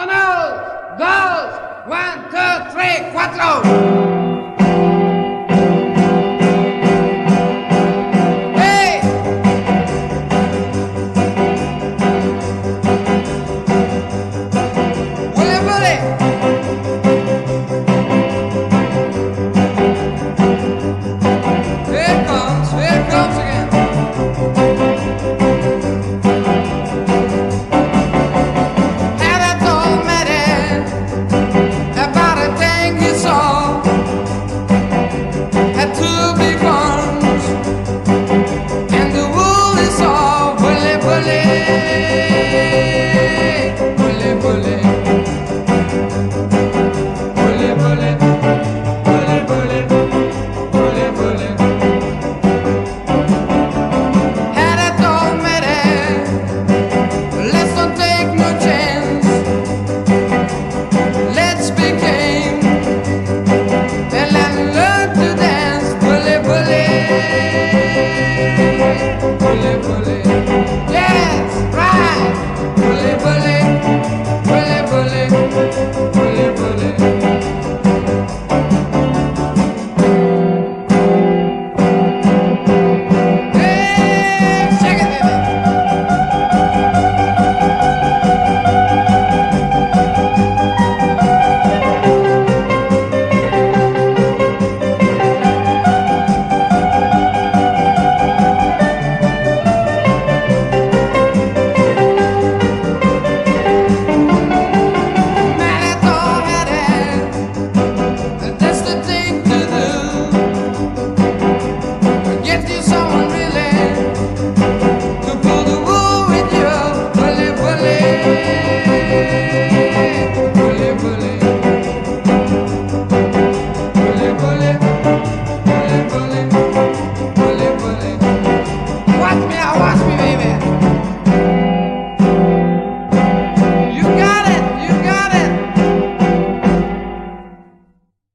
Uno, dos, one, two, three, cuatro. to. baby.